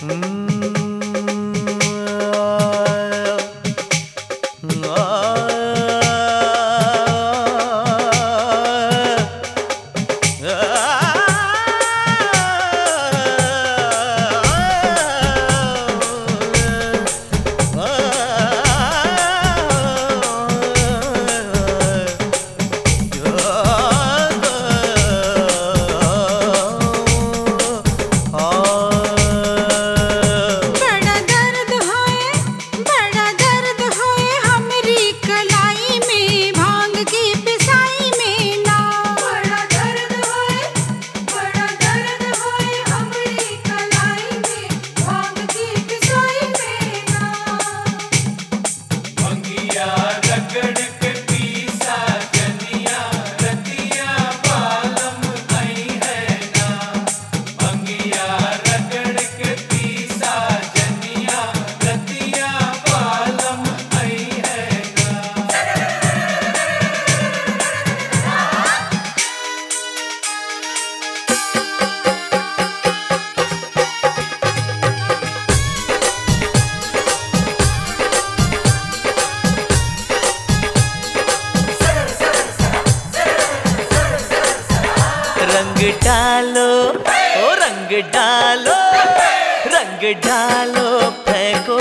Mm. डालो ओ रंग डालो रंग डालो फेंको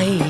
आई